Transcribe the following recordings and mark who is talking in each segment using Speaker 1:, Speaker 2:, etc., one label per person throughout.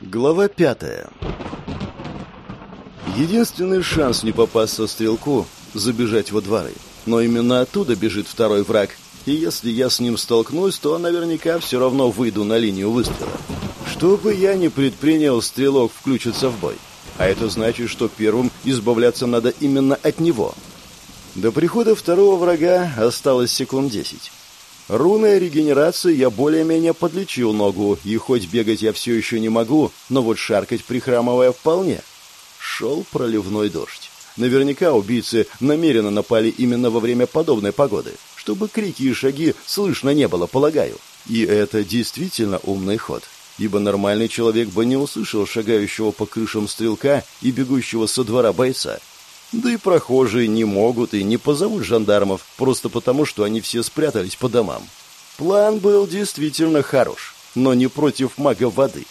Speaker 1: Глава пятая. Единственный шанс не попасться стрелку — забежать во дворы. Но именно оттуда бежит второй враг, и если я с ним столкнусь, то наверняка все равно выйду на линию выстрела. Что бы я ни предпринял, стрелок включится в бой. А это значит, что первым избавляться надо именно от него. До прихода второго врага осталось секунд десять. Руной регенерации я более-менее подлечил ногу, и хоть бегать я все еще не могу, но вот шаркать прихрамывая вполне. Шел проливной дождь. Наверняка убийцы намеренно напали именно во время подобной погоды, чтобы крики и шаги слышно не было, полагаю. И это действительно умный ход, ибо нормальный человек бы не услышал шагающего по крышам стрелка и бегущего со двора бойца, да и прохожие не могут и не позовут жандармов, просто потому, что они все спрятались по домам. План был действительно хорош, но не против мага воды.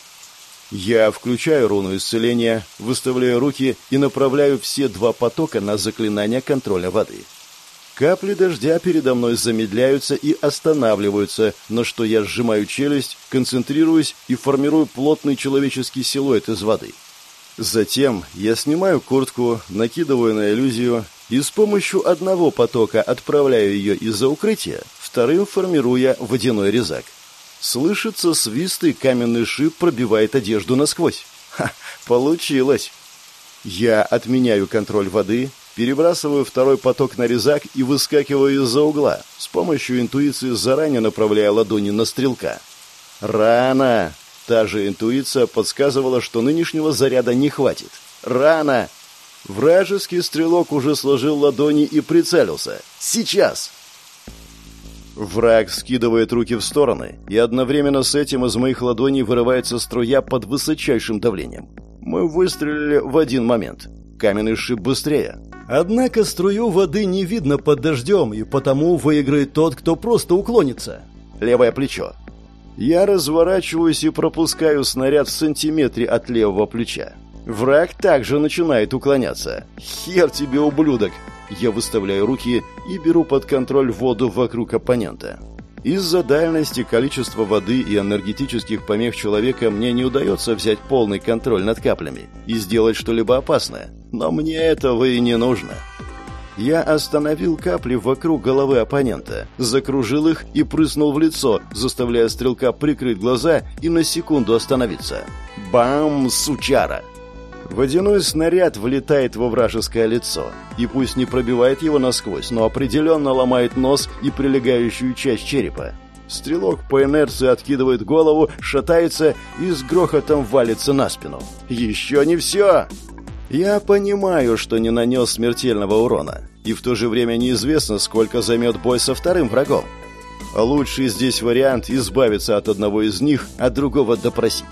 Speaker 1: Я включаю руну исцеления, выставляю руки и направляю все два потока на заклинание контроля воды. Капли дождя передо мной замедляются и останавливаются, на что я сжимаю челюсть, концентрируюсь и формирую плотный человеческий силуэт из воды – Затем я снимаю куртку, накидываю на иллюзию и с помощью одного потока отправляю ее из-за укрытия, вторым формируя водяной резак. Слышится свист, и каменный шип пробивает одежду насквозь. Ха, получилось! Я отменяю контроль воды, перебрасываю второй поток на резак и выскакиваю из-за угла, с помощью интуиции заранее направляя ладони на стрелка. «Рано!» Та же интуиция подсказывала, что нынешнего заряда не хватит. Рано! Вражеский стрелок уже сложил ладони и прицелился. Сейчас! Враг скидывает руки в стороны, и одновременно с этим из моих ладоней вырывается струя под высочайшим давлением. Мы выстрелили в один момент. Каменный шип быстрее. Однако струю воды не видно под дождем, и потому выиграет тот, кто просто уклонится. Левое плечо. Я разворачиваюсь и пропускаю снаряд в сантиметре от левого плеча. Враг также начинает уклоняться. «Хер тебе, ублюдок!» Я выставляю руки и беру под контроль воду вокруг оппонента. Из-за дальности количества воды и энергетических помех человека мне не удается взять полный контроль над каплями и сделать что-либо опасное. Но мне этого и не нужно. Я остановил капли вокруг головы оппонента, закружил их и прыснул в лицо, заставляя стрелка прикрыть глаза и на секунду остановиться. Бам, сучара! Водяной снаряд влетает во вражеское лицо, и пусть не пробивает его насквозь, но определенно ломает нос и прилегающую часть черепа. Стрелок по инерции откидывает голову, шатается и с грохотом валится на спину. «Еще не все!» Я понимаю, что не нанес смертельного урона, и в то же время неизвестно, сколько займет бой со вторым врагом. Лучший здесь вариант избавиться от одного из них, а другого допросить.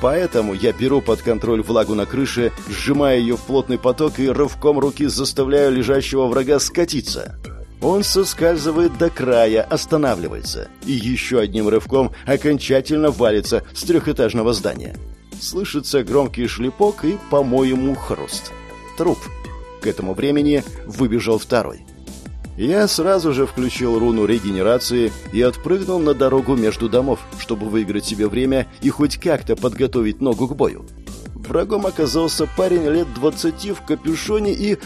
Speaker 1: Поэтому я беру под контроль влагу на крыше, сжимая ее в плотный поток и рывком руки заставляю лежащего врага скатиться. Он соскальзывает до края, останавливается и еще одним рывком окончательно валится с трехэтажного здания. Слышится громкий шлепок и, по-моему, хруст. Труп. К этому времени выбежал второй. Я сразу же включил руну регенерации и отпрыгнул на дорогу между домов, чтобы выиграть себе время и хоть как-то подготовить ногу к бою. Врагом оказался парень лет двадцати в капюшоне и...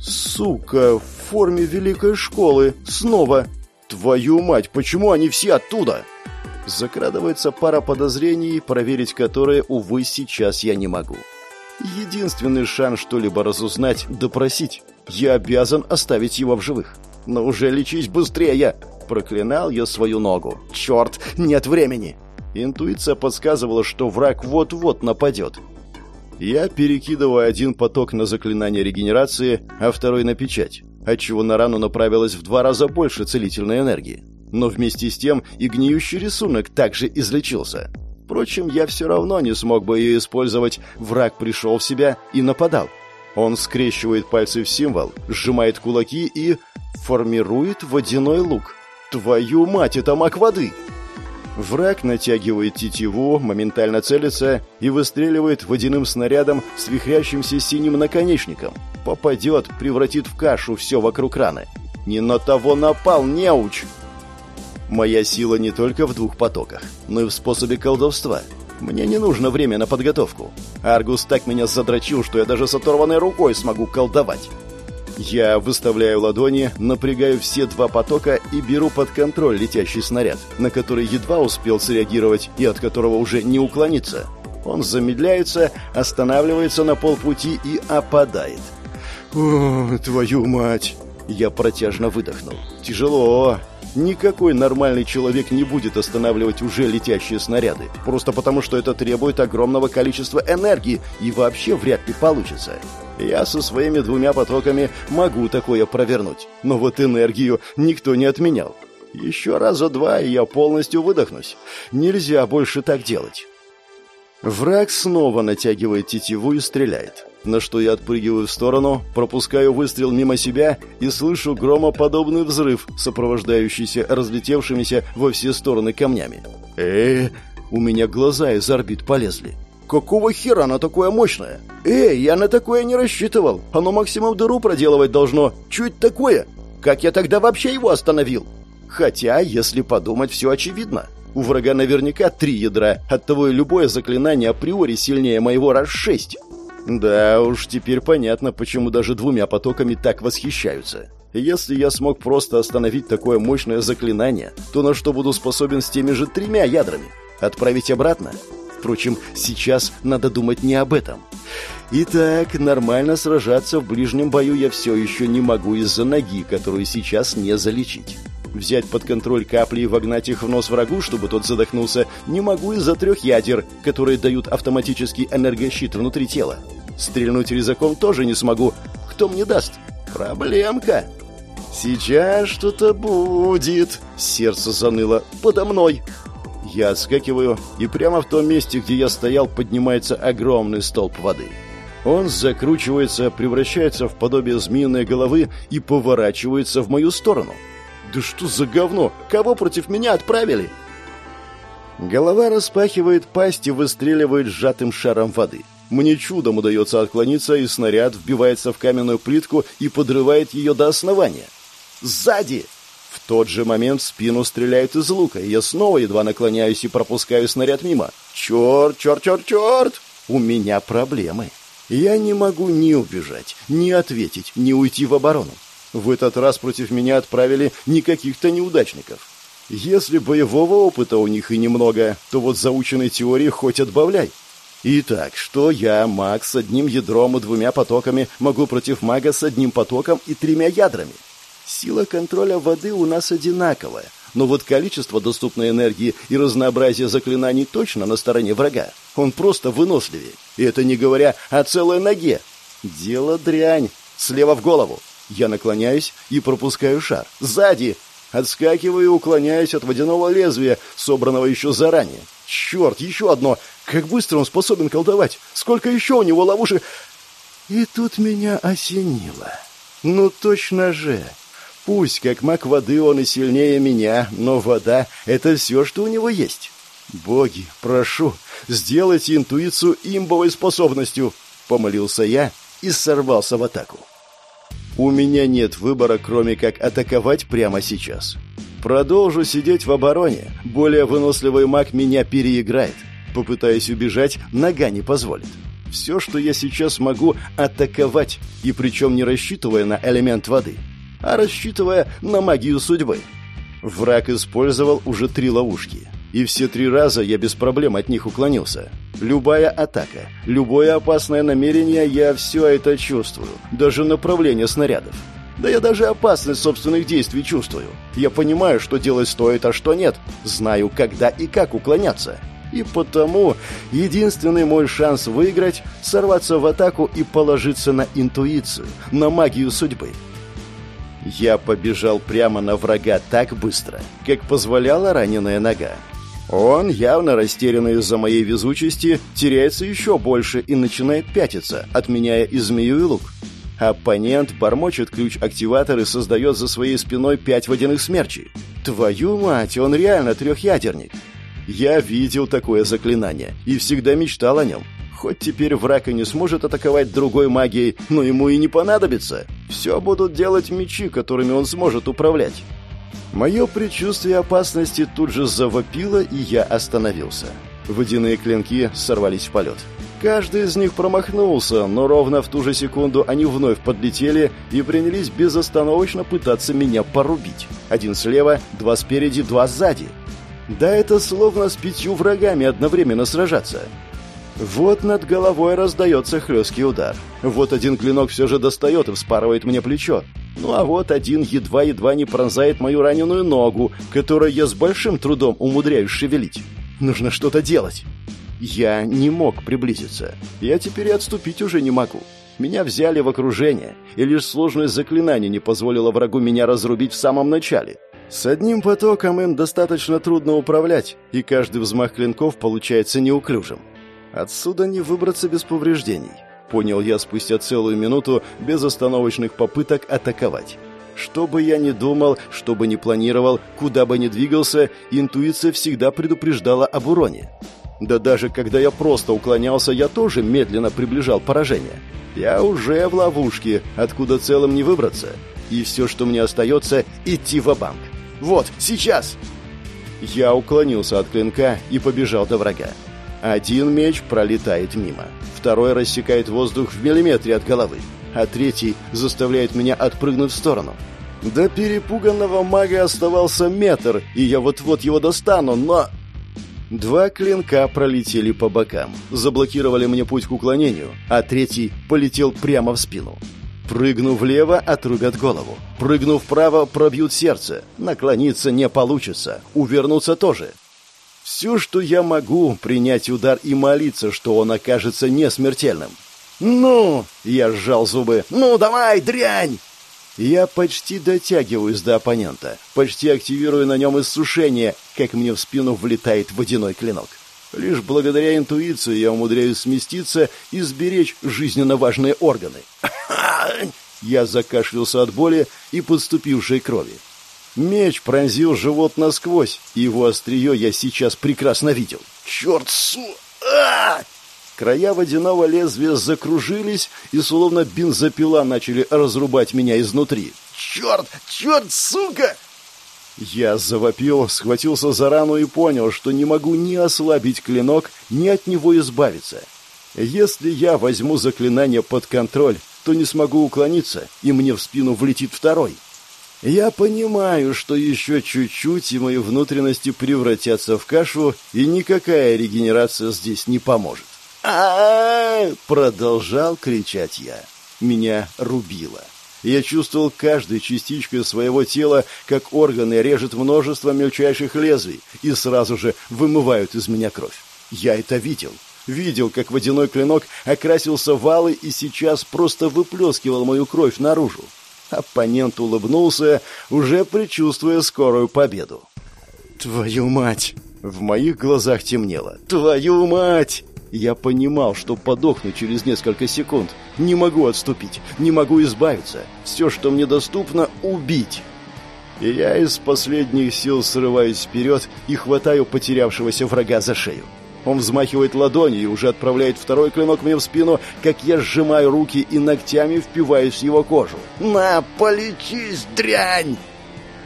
Speaker 1: Сука, в форме великой школы. Снова. Твою мать, почему они все оттуда? Закрадывается пара подозрений, проверить которые, увы, сейчас я не могу. Единственный шанс что-либо разузнать – допросить. Я обязан оставить его в живых. Но уже лечись быстрее! Проклинал я свою ногу. Черт, нет времени! Интуиция подсказывала, что враг вот-вот нападет. Я перекидываю один поток на заклинание регенерации, а второй на печать, отчего на рану направилось в два раза больше целительной энергии но вместе с тем и гниющий рисунок также излечился. Впрочем, я все равно не смог бы ее использовать, враг пришел в себя и нападал. Он скрещивает пальцы в символ, сжимает кулаки и формирует водяной лук. Твою мать, это маг воды! Враг натягивает тетиву, моментально целится и выстреливает водяным снарядом с вихрящимся синим наконечником. Попадет, превратит в кашу все вокруг раны. «Не на того напал, неуч!» Моя сила не только в двух потоках, но и в способе колдовства. Мне не нужно время на подготовку. Аргус так меня задрочил, что я даже с оторванной рукой смогу колдовать. Я выставляю ладони, напрягаю все два потока и беру под контроль летящий снаряд, на который едва успел среагировать и от которого уже не уклониться. Он замедляется, останавливается на полпути и опадает. «О, твою мать!» Я протяжно выдохнул. «Тяжело. Никакой нормальный человек не будет останавливать уже летящие снаряды, просто потому что это требует огромного количества энергии и вообще вряд ли получится. Я со своими двумя потоками могу такое провернуть, но вот энергию никто не отменял. Еще раза два, и я полностью выдохнусь. Нельзя больше так делать. Враг снова натягивает тетиву и стреляет на что я отпрыгиваю в сторону, пропускаю выстрел мимо себя и слышу громоподобный взрыв, сопровождающийся разлетевшимися во все стороны камнями. э у меня глаза из орбит полезли. Какого хера оно такое мощное? Эй, я на такое не рассчитывал. Оно максимум дыру проделывать должно. Чуть такое? Как я тогда вообще его остановил? Хотя, если подумать, все очевидно. У врага наверняка три ядра, оттого и любое заклинание априори сильнее моего раз шесть. Да уж, теперь понятно, почему даже двумя потоками так восхищаются. Если я смог просто остановить такое мощное заклинание, то на что буду способен с теми же тремя ядрами? Отправить обратно? Впрочем, сейчас надо думать не об этом. Итак, нормально сражаться в ближнем бою я все еще не могу из-за ноги, которую сейчас не залечить. Взять под контроль капли и вогнать их в нос врагу, чтобы тот задохнулся, не могу из-за трех ядер, которые дают автоматический энергощит внутри тела. Стрельнуть резаком тоже не смогу. Кто мне даст? Проблемка. Сейчас что-то будет. Сердце заныло. Подо мной. Я отскакиваю, и прямо в том месте, где я стоял, поднимается огромный столб воды. Он закручивается, превращается в подобие змеиной головы и поворачивается в мою сторону. «Да что за говно? Кого против меня отправили?» Голова распахивает пасть и выстреливает сжатым шаром воды. Мне чудом удается отклониться, и снаряд вбивается в каменную плитку и подрывает ее до основания. «Сзади!» В тот же момент в спину стреляют из лука, и я снова едва наклоняюсь и пропускаю снаряд мимо. «Черт, черт, черт, черт!» У меня проблемы. Я не могу ни убежать, ни ответить, ни уйти в оборону. В этот раз против меня отправили не каких-то неудачников. Если боевого опыта у них и немного, то вот заученной теории хоть отбавляй. Итак, что я, маг с одним ядром и двумя потоками, могу против мага с одним потоком и тремя ядрами? Сила контроля воды у нас одинаковая, но вот количество доступной энергии и разнообразие заклинаний точно на стороне врага. Он просто выносливее. И это не говоря о целой ноге. Дело дрянь. Слева в голову. Я наклоняюсь и пропускаю шар. Сзади! Отскакиваю и уклоняюсь от водяного лезвия, собранного еще заранее. Черт, еще одно! Как быстро он способен колдовать! Сколько еще у него ловушек! И тут меня осенило. Ну точно же! Пусть, как маг воды, он и сильнее меня, но вода — это все, что у него есть. Боги, прошу, сделайте интуицию имбовой способностью, — помолился я и сорвался в атаку. У меня нет выбора, кроме как атаковать прямо сейчас. Продолжу сидеть в обороне. Более выносливый маг меня переиграет. Попытаюсь убежать, нога не позволит. Все, что я сейчас могу, атаковать, и причем не рассчитывая на элемент воды, а рассчитывая на магию судьбы. Враг использовал уже три ловушки и все три раза я без проблем от них уклонился. Любая атака, любое опасное намерение, я все это чувствую, даже направление снарядов. Да я даже опасность собственных действий чувствую. Я понимаю, что делать стоит, а что нет. Знаю, когда и как уклоняться. И потому единственный мой шанс выиграть – сорваться в атаку и положиться на интуицию, на магию судьбы. Я побежал прямо на врага так быстро, как позволяла раненая нога. Он, явно растерянный из-за моей везучести, теряется еще больше и начинает пятиться, отменяя и змею, и лук. Оппонент бормочет ключ-активатор и создает за своей спиной пять водяных смерчей. Твою мать, он реально трехъядерник. Я видел такое заклинание и всегда мечтал о нем. Хоть теперь враг и не сможет атаковать другой магией, но ему и не понадобится. Все будут делать мечи, которыми он сможет управлять. Мое предчувствие опасности тут же завопило, и я остановился. Водяные клинки сорвались в полет. Каждый из них промахнулся, но ровно в ту же секунду они вновь подлетели и принялись безостановочно пытаться меня порубить. Один слева, два спереди, два сзади. Да это словно с пятью врагами одновременно сражаться. Вот над головой раздается хлесткий удар. Вот один клинок все же достает и вспарывает мне плечо. Ну а вот один едва-едва не пронзает мою раненую ногу, которую я с большим трудом умудряюсь шевелить. Нужно что-то делать. Я не мог приблизиться. Я теперь и отступить уже не могу. Меня взяли в окружение, и лишь сложное заклинание не позволило врагу меня разрубить в самом начале. С одним потоком им достаточно трудно управлять, и каждый взмах клинков получается неуклюжим. Отсюда не выбраться без повреждений. Понял я спустя целую минуту безостановочных попыток атаковать. Что бы я ни думал, что бы ни планировал, куда бы ни двигался, интуиция всегда предупреждала об уроне. Да даже когда я просто уклонялся, я тоже медленно приближал поражение. Я уже в ловушке, откуда целым не выбраться. И все, что мне остается, идти в банк Вот, сейчас! Я уклонился от клинка и побежал до врага. Один меч пролетает мимо, второй рассекает воздух в миллиметре от головы, а третий заставляет меня отпрыгнуть в сторону. До перепуганного мага оставался метр, и я вот-вот его достану, но... Два клинка пролетели по бокам, заблокировали мне путь к уклонению, а третий полетел прямо в спину. Прыгну влево, отрубят голову. Прыгну вправо, пробьют сердце. Наклониться не получится. Увернуться тоже. Все, что я могу, принять удар и молиться, что он окажется несмертельным. «Ну!» — я сжал зубы. «Ну, давай, дрянь!» Я почти дотягиваюсь до оппонента, почти активирую на нем иссушение, как мне в спину влетает водяной клинок. Лишь благодаря интуиции я умудряюсь сместиться и сберечь жизненно важные органы. Я закашлялся от боли и подступившей крови. Меч пронзил живот насквозь, и его острие я сейчас прекрасно видел. «Черт, су... а Края водяного лезвия закружились и словно бензопила начали разрубать меня изнутри. «Черт! Черт, сука!» Я завопил, схватился за рану и понял, что не могу ни ослабить клинок, ни от него избавиться. Если я возьму заклинание под контроль, то не смогу уклониться, и мне в спину влетит второй. Я понимаю, что еще чуть-чуть, и мои внутренности превратятся в кашу, и никакая регенерация здесь не поможет. а продолжал кричать я. Меня рубило. Я чувствовал каждой частичкой своего тела, как органы режет множество мельчайших лезвий и сразу же вымывают из меня кровь. Я это видел. Видел, как водяной клинок окрасился в алый и сейчас просто выплескивал мою кровь наружу. Оппонент улыбнулся, уже предчувствуя скорую победу. «Твою мать!» В моих глазах темнело. «Твою мать!» Я понимал, что подохну через несколько секунд. Не могу отступить, не могу избавиться. Все, что мне доступно — убить. И я из последних сил срываюсь вперед и хватаю потерявшегося врага за шею. Он взмахивает ладонью и уже отправляет второй клинок мне в спину, как я сжимаю руки и ногтями впиваюсь в его кожу. «На, полечись, дрянь!»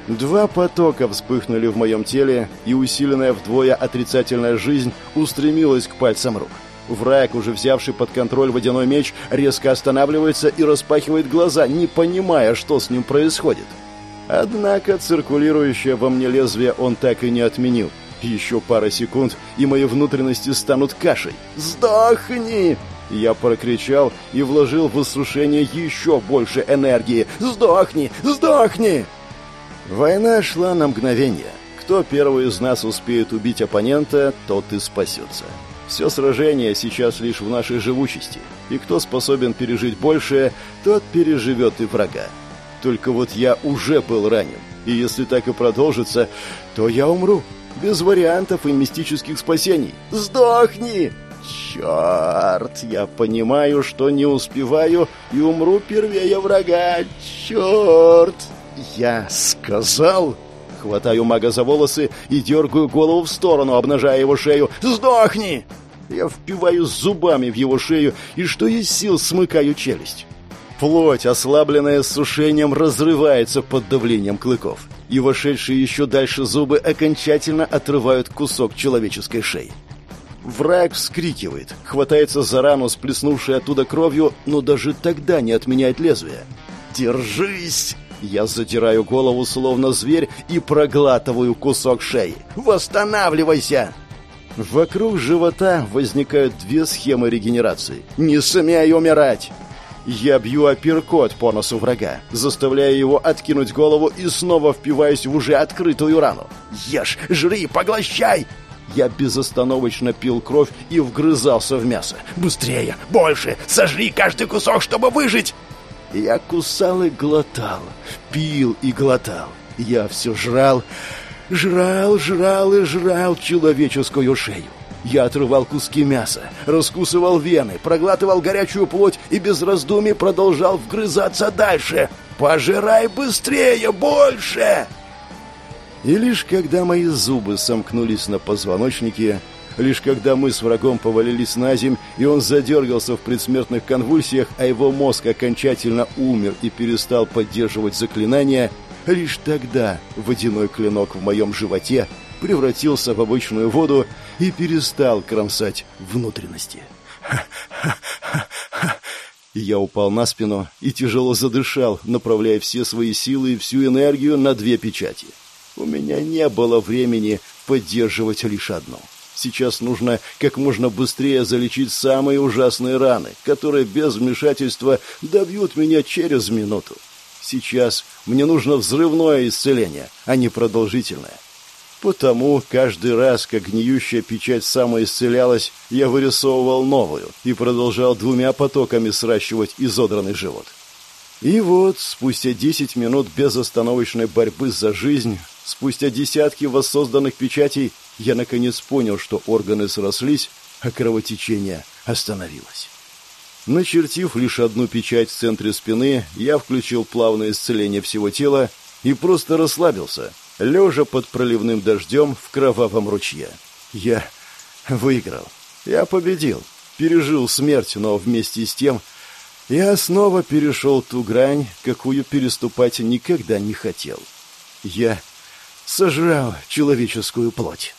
Speaker 1: Два потока вспыхнули в моем теле, и усиленная вдвое отрицательная жизнь устремилась к пальцам рук. Враг, уже взявший под контроль водяной меч, резко останавливается и распахивает глаза, не понимая, что с ним происходит. Однако циркулирующее во мне лезвие он так и не отменил, еще пара секунд, и мои внутренности станут кашей. «Сдохни!» Я прокричал и вложил в иссушение еще больше энергии. «Сдохни! Сдохни!» Война шла на мгновение. Кто первый из нас успеет убить оппонента, тот и спасется. Все сражение сейчас лишь в нашей живучести. И кто способен пережить большее, тот переживет и врага. Только вот я уже был ранен. И если так и продолжится, то я умру без вариантов и мистических спасений. Сдохни! Черт, я понимаю, что не успеваю и умру первее врага. Черт! Я сказал... Хватаю мага за волосы и дергаю голову в сторону, обнажая его шею. «Сдохни!» Я впиваюсь зубами в его шею и, что есть сил, смыкаю челюсть. Плоть, ослабленная сушением, разрывается под давлением клыков и вошедшие еще дальше зубы окончательно отрывают кусок человеческой шеи. Враг вскрикивает, хватается за рану, сплеснувшей оттуда кровью, но даже тогда не отменяет лезвие. «Держись!» Я задираю голову, словно зверь, и проглатываю кусок шеи. «Восстанавливайся!» Вокруг живота возникают две схемы регенерации. «Не смей умирать!» Я бью апперкот по носу врага, заставляя его откинуть голову и снова впиваюсь в уже открытую рану. «Ешь, жри, поглощай!» Я безостановочно пил кровь и вгрызался в мясо. «Быстрее! Больше! Сожри каждый кусок, чтобы выжить!» Я кусал и глотал, пил и глотал. Я все жрал, жрал, жрал и жрал человеческую шею. Я отрывал куски мяса, раскусывал вены, проглатывал горячую плоть и без раздумий продолжал вгрызаться дальше. «Пожирай быстрее, больше!» И лишь когда мои зубы сомкнулись на позвоночнике, лишь когда мы с врагом повалились на земь, и он задергался в предсмертных конвульсиях, а его мозг окончательно умер и перестал поддерживать заклинания, лишь тогда водяной клинок в моем животе превратился в обычную воду и перестал кромсать внутренности. Я упал на спину и тяжело задышал, направляя все свои силы и всю энергию на две печати. У меня не было времени поддерживать лишь одну. Сейчас нужно как можно быстрее залечить самые ужасные раны, которые без вмешательства добьют меня через минуту. Сейчас мне нужно взрывное исцеление, а не продолжительное. Потому каждый раз, как гниющая печать самоисцелялась, я вырисовывал новую и продолжал двумя потоками сращивать изодранный живот. И вот, спустя десять минут безостановочной борьбы за жизнь, спустя десятки воссозданных печатей, я наконец понял, что органы срослись, а кровотечение остановилось. Начертив лишь одну печать в центре спины, я включил плавное исцеление всего тела и просто расслабился – лежа под проливным дождем в кровавом ручье. Я выиграл. Я победил. Пережил смерть, но вместе с тем я снова перешел ту грань, какую переступать никогда не хотел. Я сожрал человеческую плоть.